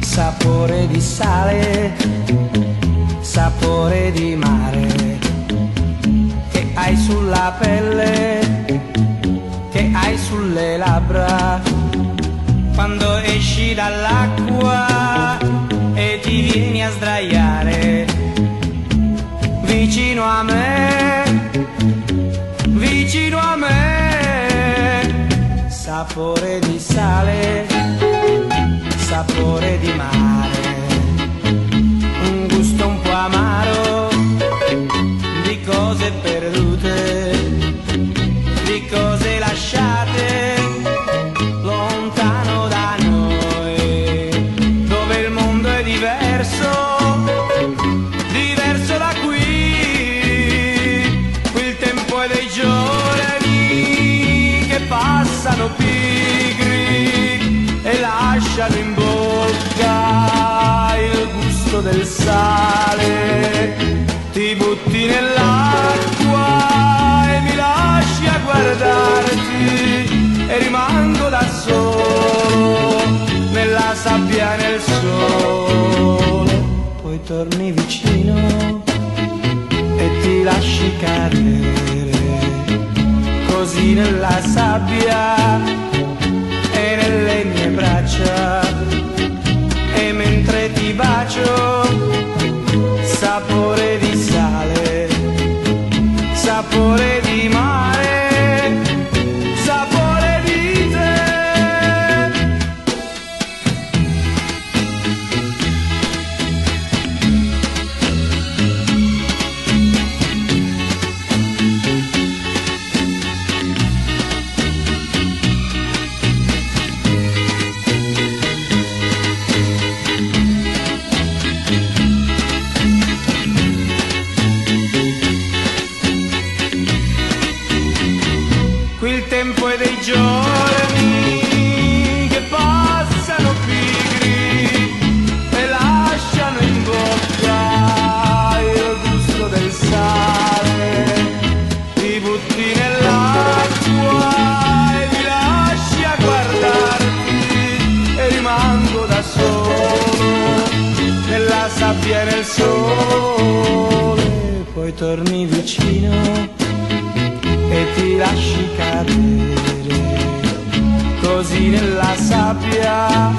Sapore di sale, sapore di mare, che hai sulla pelle, che hai sulle labbra, quando esci dall'acqua e ti vieni a sdraiare vicino a me, vicino a me, sapore di sale sapore di mare, un gusto un po' amaro di cose perdute, di cose lasciate lontano da noi, dove il mondo è diverso, è dei giorni che passano pigri e lasciano in bocca il gusto del sale. Ti butti nell'acqua e mi lasci a guardarti e rimango da solo nella sabbia e nel sole. Poi torni vicino e ti lasci cadere così nella sabbia tempo è dei giorni che passano pigri e lasciano in bocca il gusto del sale. Ti butti nell'acqua e mi lasci a guardarti e rimango da solo nella sabbia e nel sole. Poi torni vicino lasci cadere così nella sabbia